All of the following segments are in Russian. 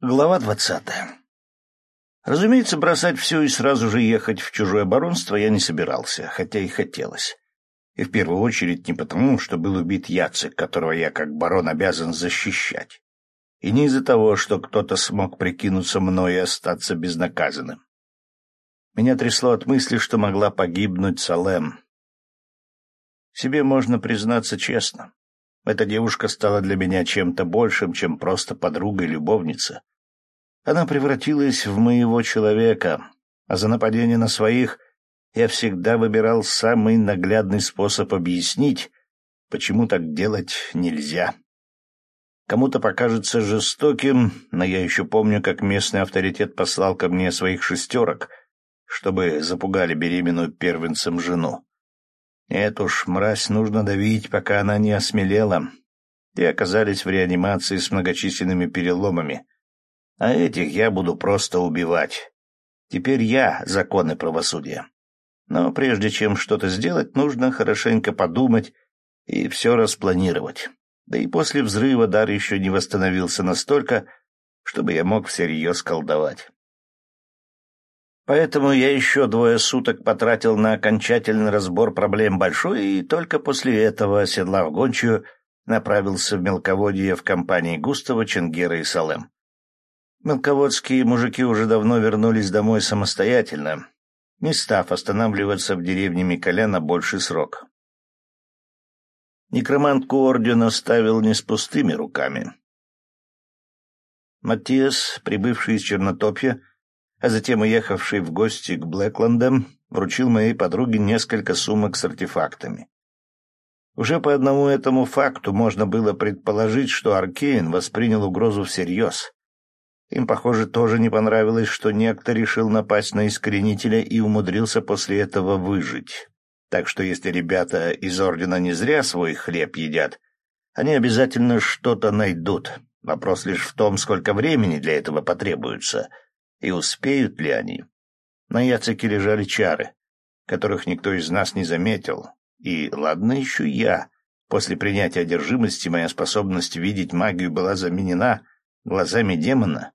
Глава двадцатая. Разумеется, бросать все и сразу же ехать в чужое баронство я не собирался, хотя и хотелось. И в первую очередь не потому, что был убит Яцек, которого я как барон обязан защищать. И не из-за того, что кто-то смог прикинуться мной и остаться безнаказанным. Меня трясло от мысли, что могла погибнуть Салем. Себе можно признаться честно. Эта девушка стала для меня чем-то большим, чем просто подруга и любовница. Она превратилась в моего человека, а за нападение на своих я всегда выбирал самый наглядный способ объяснить, почему так делать нельзя. Кому-то покажется жестоким, но я еще помню, как местный авторитет послал ко мне своих шестерок, чтобы запугали беременную первенцем жену. Эту уж мразь нужно давить, пока она не осмелела. Те оказались в реанимации с многочисленными переломами. А этих я буду просто убивать. Теперь я — закон и правосудие. Но прежде чем что-то сделать, нужно хорошенько подумать и все распланировать. Да и после взрыва дар еще не восстановился настолько, чтобы я мог всерьез колдовать. Поэтому я еще двое суток потратил на окончательный разбор проблем большой, и только после этого, оседлав гончую, направился в мелководье в компании Густава, Ченгера и Салем. Мелководские мужики уже давно вернулись домой самостоятельно, не став останавливаться в деревне Миколя на больший срок. Некромантку ордена ставил не с пустыми руками. Матиас, прибывший из Чернотопья, а затем уехавший в гости к Блэкландам, вручил моей подруге несколько сумок с артефактами. Уже по одному этому факту можно было предположить, что Аркейн воспринял угрозу всерьез. Им, похоже, тоже не понравилось, что некто решил напасть на Искоренителя и умудрился после этого выжить. Так что если ребята из Ордена не зря свой хлеб едят, они обязательно что-то найдут. Вопрос лишь в том, сколько времени для этого потребуется — и успеют ли они? На Яцике лежали чары, которых никто из нас не заметил. И ладно еще я. После принятия одержимости моя способность видеть магию была заменена глазами демона.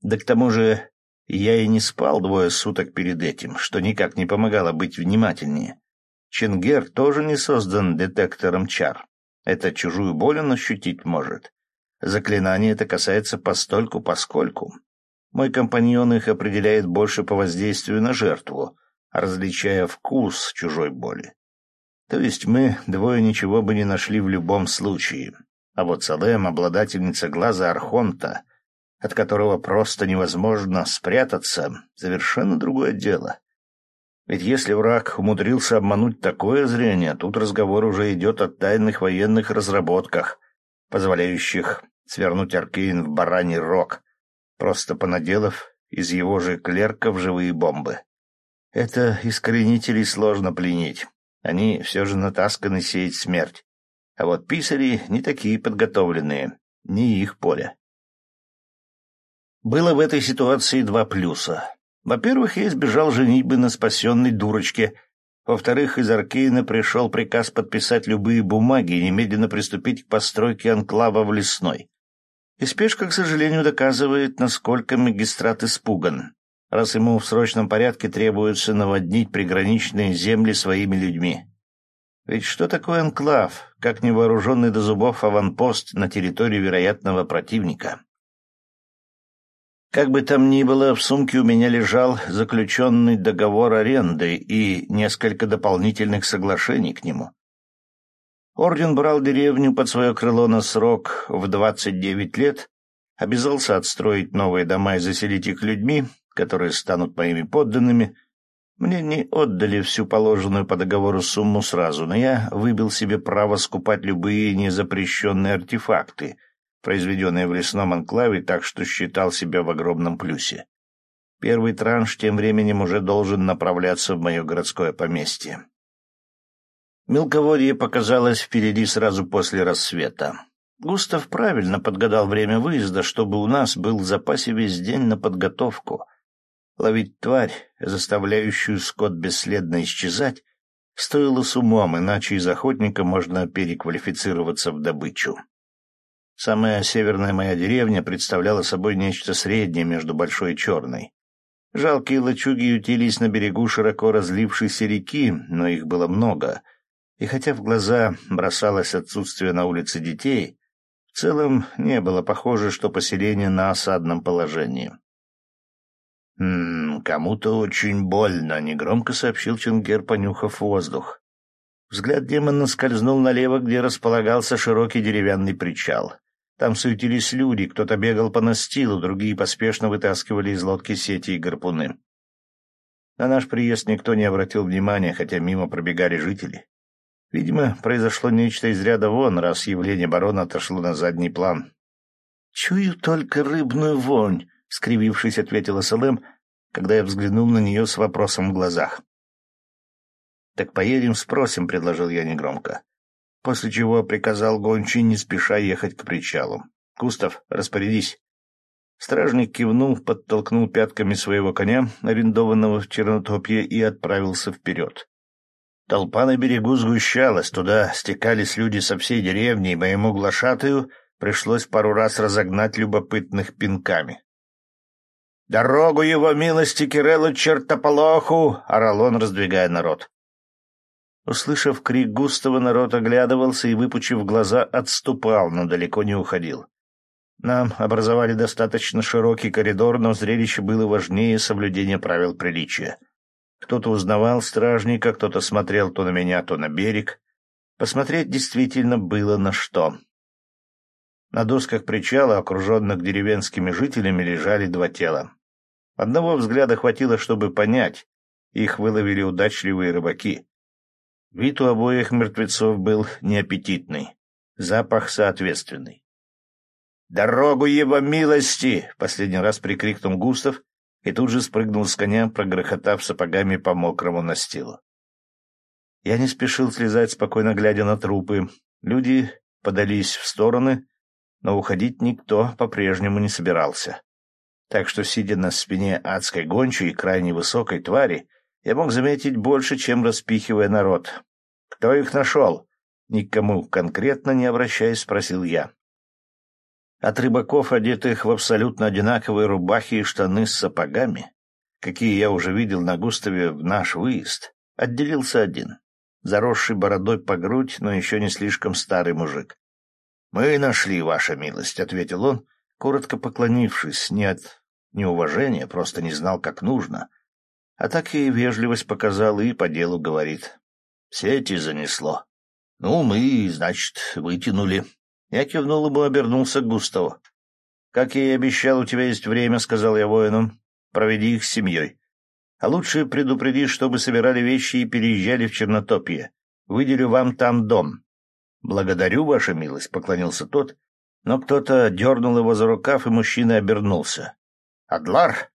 Да к тому же я и не спал двое суток перед этим, что никак не помогало быть внимательнее. Ченгер тоже не создан детектором чар. Это чужую боль он ощутить может. Заклинание это касается постольку-поскольку. Мой компаньон их определяет больше по воздействию на жертву, различая вкус чужой боли. То есть мы двое ничего бы не нашли в любом случае. А вот Салем — обладательница глаза Архонта, от которого просто невозможно спрятаться, совершенно другое дело. Ведь если враг умудрился обмануть такое зрение, тут разговор уже идет о тайных военных разработках, позволяющих свернуть Аркейн в бараний рог, просто понаделав из его же клерков живые бомбы. Это искоренителей сложно пленить. Они все же натасканы сеять смерть. А вот писари не такие подготовленные, не их поле. Было в этой ситуации два плюса. Во-первых, я избежал женитьбы на спасенной дурочке. Во-вторых, из Аркейна пришел приказ подписать любые бумаги и немедленно приступить к постройке анклава в Лесной. И спешка, к сожалению, доказывает, насколько магистрат испуган, раз ему в срочном порядке требуется наводнить приграничные земли своими людьми. Ведь что такое анклав, как невооруженный до зубов аванпост на территории вероятного противника? Как бы там ни было, в сумке у меня лежал заключенный договор аренды и несколько дополнительных соглашений к нему. Орден брал деревню под свое крыло на срок в двадцать девять лет, обязался отстроить новые дома и заселить их людьми, которые станут моими подданными. Мне не отдали всю положенную по договору сумму сразу, но я выбил себе право скупать любые незапрещенные артефакты, произведенные в лесном анклаве, так что считал себя в огромном плюсе. Первый транш тем временем уже должен направляться в мое городское поместье. Мелководье показалось впереди сразу после рассвета. Густав правильно подгадал время выезда, чтобы у нас был в запасе весь день на подготовку. Ловить тварь, заставляющую скот бесследно исчезать, стоило с умом, иначе из охотника можно переквалифицироваться в добычу. Самая северная моя деревня представляла собой нечто среднее между большой и черной. Жалкие лачуги ютились на берегу широко разлившейся реки, но их было много. И хотя в глаза бросалось отсутствие на улице детей, в целом не было похоже, что поселение на осадном положении. «М -м, «Кому-то очень больно», — негромко сообщил Чингер, понюхав воздух. Взгляд демона скользнул налево, где располагался широкий деревянный причал. Там суетились люди, кто-то бегал по настилу, другие поспешно вытаскивали из лодки сети и гарпуны. На наш приезд никто не обратил внимания, хотя мимо пробегали жители. Видимо, произошло нечто из ряда вон, раз явление барона отошло на задний план. «Чую только рыбную вонь», — скривившись, ответила Салем, когда я взглянул на нее с вопросом в глазах. «Так поедем спросим», — предложил я негромко после чего приказал гончий не спеша ехать к причалу. «Густав, распорядись». Стражник кивнул, подтолкнул пятками своего коня, арендованного в Чернотопье, и отправился вперед. Толпа на берегу сгущалась, туда стекались люди со всей деревни, и моему глашатаю пришлось пару раз разогнать любопытных пинками. «Дорогу его милости Киреллу чертополоху!» — орал он, раздвигая народ. Услышав крик Густава, народ оглядывался и, выпучив глаза, отступал, но далеко не уходил. Нам образовали достаточно широкий коридор, но зрелище было важнее соблюдения правил приличия. Кто-то узнавал стражника, кто-то смотрел то на меня, то на берег. Посмотреть действительно было на что. На досках причала, окруженных деревенскими жителями, лежали два тела. Одного взгляда хватило, чтобы понять. Их выловили удачливые рыбаки. Вид у обоих мертвецов был неаппетитный, запах соответственный. «Дорогу его милости!» — последний раз прикрикнул Густав и тут же спрыгнул с коня, прогрохотав сапогами по мокрому настилу. Я не спешил слезать, спокойно глядя на трупы. Люди подались в стороны, но уходить никто по-прежнему не собирался. Так что, сидя на спине адской гончей и крайне высокой твари, я мог заметить больше, чем распихивая народ. «Кто их нашел?» Никому конкретно не обращаясь, спросил я. От рыбаков, одетых в абсолютно одинаковые рубахи и штаны с сапогами, какие я уже видел на Густаве в наш выезд, отделился один, заросший бородой по грудь, но еще не слишком старый мужик. «Мы нашли, ваша милость», — ответил он, коротко поклонившись, не от просто не знал, как нужно, а так и вежливость показал и по делу говорит. Сети занесло. Ну, мы, значит, вытянули. Я кивнул ему, обернулся к Густаву. «Как я и обещал, у тебя есть время», — сказал я воинам. «Проведи их с семьей. А лучше предупреди, чтобы собирали вещи и переезжали в Чернотопье. Выделю вам там дом». «Благодарю, ваша милость», — поклонился тот, но кто-то дернул его за рукав, и мужчина обернулся. «Адлар?»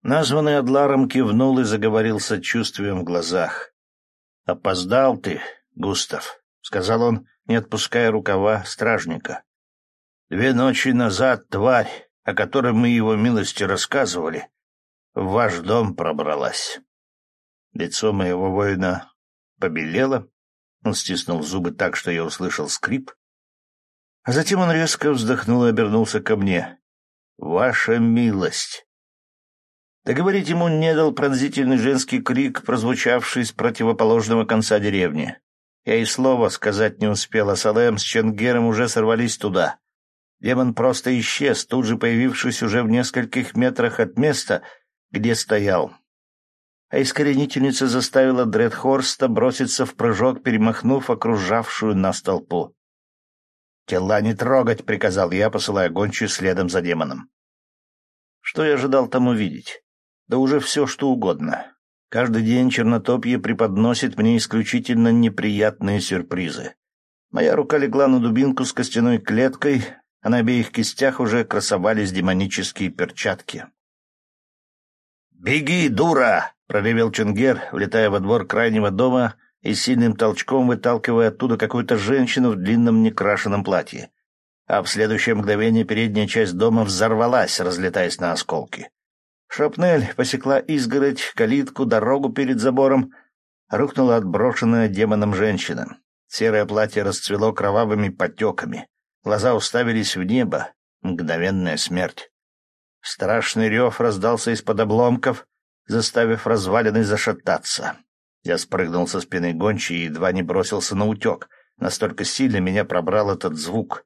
Названный Адларом кивнул и заговорил сочувствием в глазах. «Опоздал ты, Густав», — сказал он, не отпуская рукава стражника. «Две ночи назад тварь, о которой мы его милости рассказывали, в ваш дом пробралась». Лицо моего воина побелело, он стиснул зубы так, что я услышал скрип, а затем он резко вздохнул и обернулся ко мне. «Ваша милость!» Договорить ему не дал пронзительный женский крик, прозвучавший с противоположного конца деревни. Я и слова сказать не успел, а Салем с Ченгером уже сорвались туда. Демон просто исчез, тут же появившись уже в нескольких метрах от места, где стоял. А искоренительница заставила Дредхорста броситься в прыжок, перемахнув окружавшую нас толпу. «Тела не трогать!» — приказал я, посылая гончую следом за демоном. Что я ожидал там увидеть? да уже все, что угодно. Каждый день Чернотопье преподносит мне исключительно неприятные сюрпризы. Моя рука легла на дубинку с костяной клеткой, а на обеих кистях уже красовались демонические перчатки. «Беги, дура!» — проревел Чунгер, влетая во двор крайнего дома и сильным толчком выталкивая оттуда какую-то женщину в длинном некрашенном платье. А в следующее мгновение передняя часть дома взорвалась, разлетаясь на осколки. Шрапнель посекла изгородь, калитку, дорогу перед забором. Рухнула отброшенная демоном женщина. Серое платье расцвело кровавыми потеками. Глаза уставились в небо. Мгновенная смерть. Страшный рев раздался из-под обломков, заставив развалины зашататься. Я спрыгнул со спины гончей и едва не бросился на утек. Настолько сильно меня пробрал этот звук.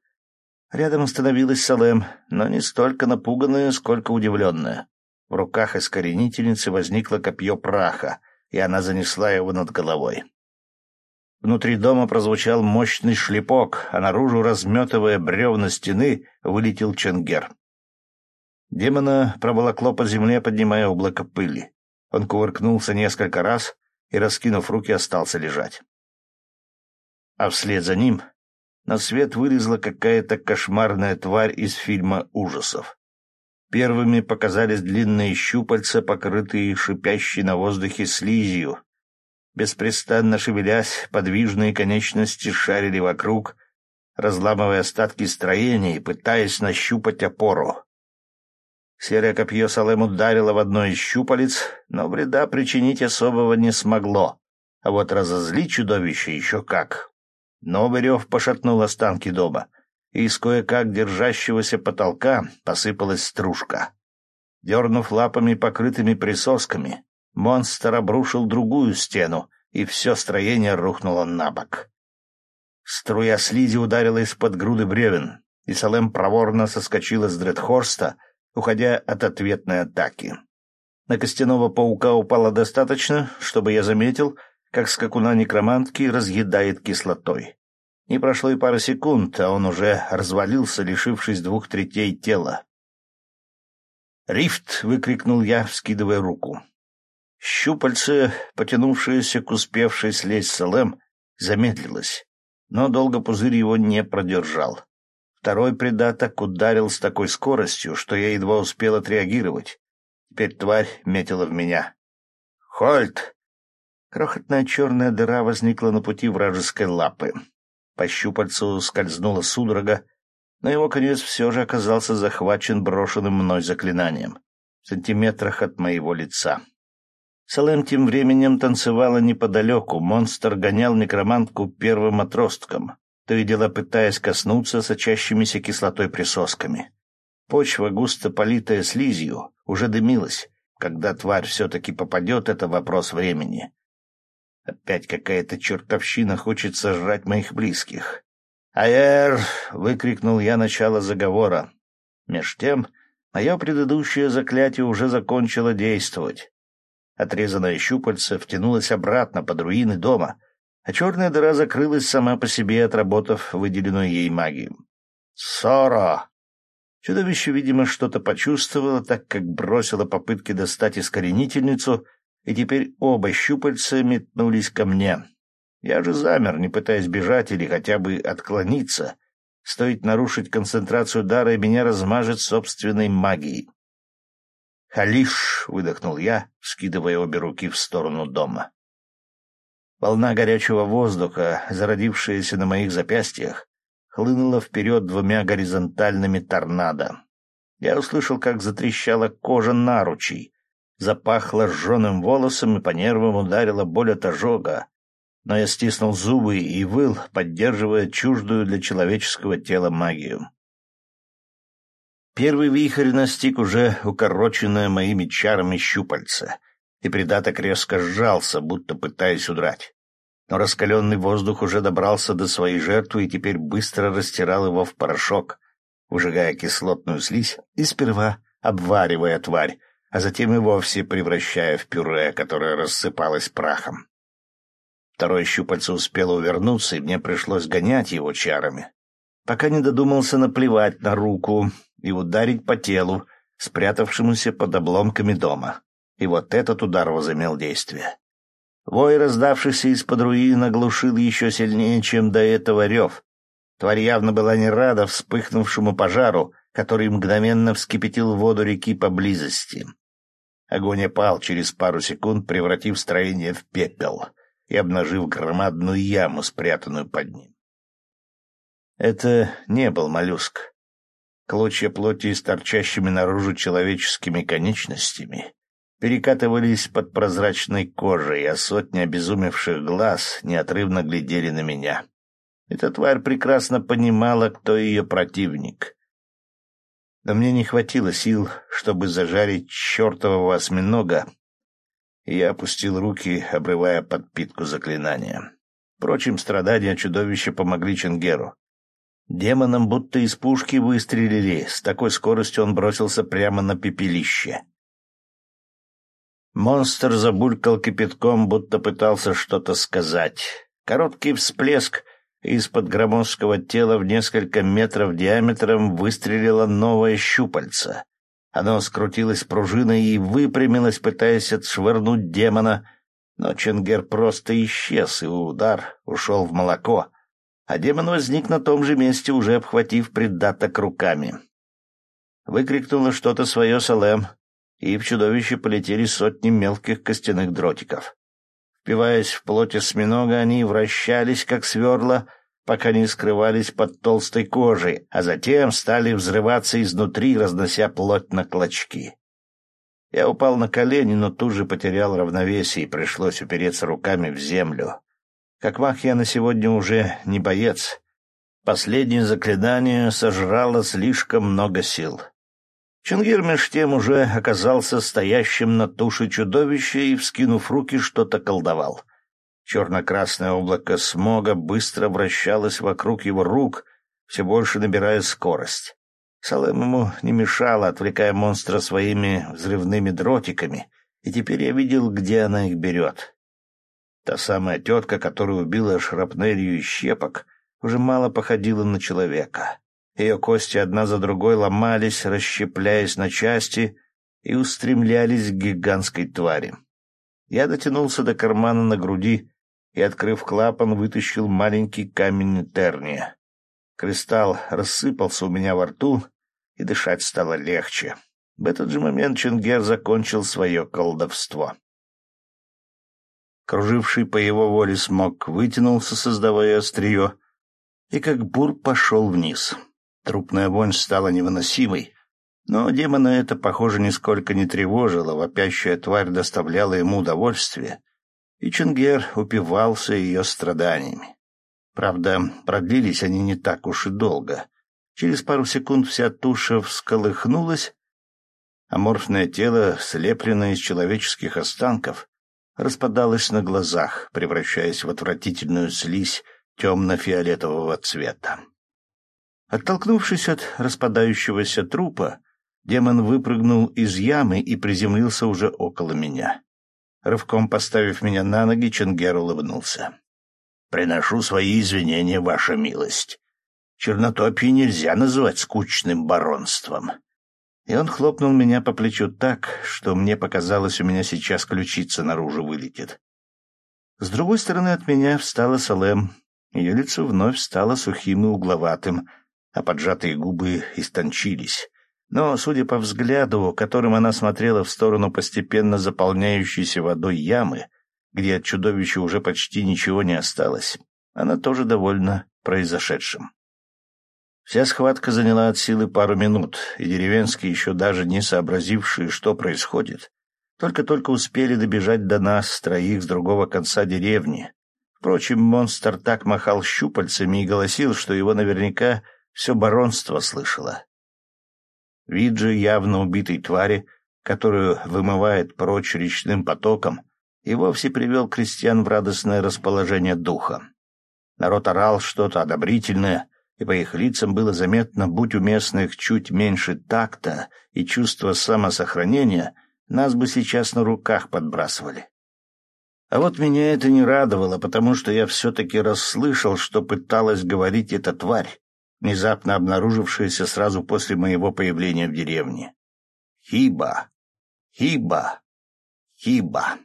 Рядом остановилась Салем, но не столько напуганная, сколько удивленная. В руках искоренительницы возникло копье праха, и она занесла его над головой. Внутри дома прозвучал мощный шлепок, а наружу, разметывая бревна стены, вылетел Ченгер. Демона проволокло по земле, поднимая облако пыли. Он кувыркнулся несколько раз и, раскинув руки, остался лежать. А вслед за ним на свет вылезла какая-то кошмарная тварь из фильма ужасов. Первыми показались длинные щупальца, покрытые шипящей на воздухе слизью. Беспрестанно шевелясь, подвижные конечности шарили вокруг, разламывая остатки строения и пытаясь нащупать опору. Серое копье Салем ударило в одно из щупалец, но вреда причинить особого не смогло. А вот разозлить чудовище еще как. Новый рев пошатнул останки дома, из кое-как держащегося потолка посыпалась стружка. Дернув лапами, покрытыми присосками, монстр обрушил другую стену, и все строение рухнуло на бок. Струя слизи ударила из-под груды бревен, и Салем проворно соскочила с Дредхорста, уходя от ответной атаки. На костяного паука упало достаточно, чтобы я заметил, как скакуна некромантки разъедает кислотой. Не прошло и пары секунд, а он уже развалился, лишившись двух третей тела. «Рифт!» — выкрикнул я, вскидывая руку. Щупальце, потянувшееся к успевшей слезть Салем, замедлилось, но долго пузырь его не продержал. Второй придаток ударил с такой скоростью, что я едва успел отреагировать. Теперь тварь метила в меня. «Хольт!» Крохотная черная дыра возникла на пути вражеской лапы. По щупальцу скользнула судорога, но его конец все же оказался захвачен брошенным мной заклинанием в сантиметрах от моего лица. Салем тем временем танцевала неподалеку, монстр гонял некромантку первым отростком то и дело пытаясь коснуться сочащимися кислотой присосками. Почва, густо политая слизью, уже дымилась. Когда тварь все-таки попадет, это вопрос времени. Опять какая-то чертовщина хочет сожрать моих близких. «Аэр!» — выкрикнул я начало заговора. Меж тем, мое предыдущее заклятие уже закончило действовать. Отрезанное щупальце втянулось обратно под руины дома, а черная дыра закрылась сама по себе, отработав выделенную ей магию. «Сора!» Чудовище, видимо, что-то почувствовало, так как бросило попытки достать искоренительницу, и теперь оба щупальца метнулись ко мне. Я же замер, не пытаясь бежать или хотя бы отклониться. Стоит нарушить концентрацию дара, и меня размажет собственной магией. «Халиш!» — выдохнул я, скидывая обе руки в сторону дома. Волна горячего воздуха, зародившаяся на моих запястьях, хлынула вперед двумя горизонтальными торнадо. Я услышал, как затрещала кожа наручей, запахло сжженным волосом и по нервам ударила боль от ожога. Но я стиснул зубы и выл, поддерживая чуждую для человеческого тела магию. Первый вихрь настиг уже укороченное моими чарами щупальце, и придаток резко сжался, будто пытаясь удрать. Но раскаленный воздух уже добрался до своей жертвы и теперь быстро растирал его в порошок, выжигая кислотную слизь и сперва обваривая тварь, а затем и вовсе превращая в пюре, которое рассыпалось прахом. Второе щупальце успело увернуться, и мне пришлось гонять его чарами, пока не додумался наплевать на руку и ударить по телу, спрятавшемуся под обломками дома. И вот этот удар возымел действие. Вой, раздавшийся из-под руин, оглушил еще сильнее, чем до этого рев. Тварь явно была не рада вспыхнувшему пожару, который мгновенно вскипятил воду реки поблизости. Огонь опал через пару секунд, превратив строение в пепел и обнажив громадную яму, спрятанную под ним. Это не был моллюск. Клочья плоти с торчащими наружу человеческими конечностями перекатывались под прозрачной кожей, а сотни обезумевших глаз неотрывно глядели на меня. Эта тварь прекрасно понимала, кто ее противник. Но мне не хватило сил, чтобы зажарить чертового осьминога, и я опустил руки, обрывая подпитку заклинания. Впрочем, страдания чудовища помогли Ченгеру. Демонам будто из пушки выстрелили, с такой скоростью он бросился прямо на пепелище. Монстр забулькал кипятком, будто пытался что-то сказать. Короткий всплеск — из-под громоздкого тела в несколько метров диаметром выстрелило новое щупальце. Оно скрутилось пружиной и выпрямилось, пытаясь отшвырнуть демона, но Ченгер просто исчез, и удар ушел в молоко, а демон возник на том же месте, уже обхватив придаток руками. Выкрикнуло что-то свое Салем, и в чудовище полетели сотни мелких костяных дротиков. Впиваясь в плоть осьминога, они вращались, как сверла, пока не скрывались под толстой кожей, а затем стали взрываться изнутри, разнося плоть на клочки. Я упал на колени, но тут же потерял равновесие и пришлось упереться руками в землю. Как маг я на сегодня уже не боец. Последнее заклинание сожрало слишком много сил. Чингир меж тем уже оказался стоящим на туше чудовища и, вскинув руки, что-то колдовал. Черно-красное облако смога быстро вращалось вокруг его рук, все больше набирая скорость. Салем ему не мешало, отвлекая монстра своими взрывными дротиками, и теперь я видел, где она их берет. Та самая тетка, которая убила шрапнелью и щепок, уже мало походила на человека. Ее кости одна за другой ломались, расщепляясь на части и устремлялись к гигантской твари. Я дотянулся до кармана на груди и, открыв клапан, вытащил маленький камень терния. Кристалл рассыпался у меня во рту, и дышать стало легче. В этот же момент Чингер закончил свое колдовство. Круживший по его воле смог вытянулся, создавая острие, и как бур пошел вниз. Трупная вонь стала невыносимой, но демона это, похоже, нисколько не тревожило, вопящая тварь доставляла ему удовольствие, и Чунгер упивался ее страданиями. Правда, продлились они не так уж и долго. Через пару секунд вся туша всколыхнулась, аморфное тело, слепленное из человеческих останков, распадалось на глазах, превращаясь в отвратительную слизь темно-фиолетового цвета. Оттолкнувшись от распадающегося трупа, демон выпрыгнул из ямы и приземлился уже около меня. Рывком поставив меня на ноги, Ченгер улыбнулся. «Приношу свои извинения, ваша милость. Чернотопье нельзя называть скучным баронством». И он хлопнул меня по плечу так, что мне показалось, у меня сейчас ключица наружу вылетит. С другой стороны от меня встала Салем. Ее лицо вновь стало сухим и угловатым — а поджатые губы истончились. Но, судя по взгляду, которым она смотрела в сторону постепенно заполняющейся водой ямы, где от чудовища уже почти ничего не осталось, она тоже довольна произошедшим. Вся схватка заняла от силы пару минут, и деревенские, еще даже не сообразившие, что происходит, только-только успели добежать до нас, троих с другого конца деревни. Впрочем, монстр так махал щупальцами и голосил, что его наверняка все баронство слышало. Вид же явно убитой твари, которую вымывает прочь речным потоком, и вовсе привел крестьян в радостное расположение духа. Народ орал что-то одобрительное, и по их лицам было заметно, будь у местных чуть меньше такта и чувства самосохранения, нас бы сейчас на руках подбрасывали. А вот меня это не радовало, потому что я все-таки расслышал, что пыталась говорить эта тварь, внезапно обнаружившаяся сразу после моего появления в деревне. Хиба! Хиба! Хиба!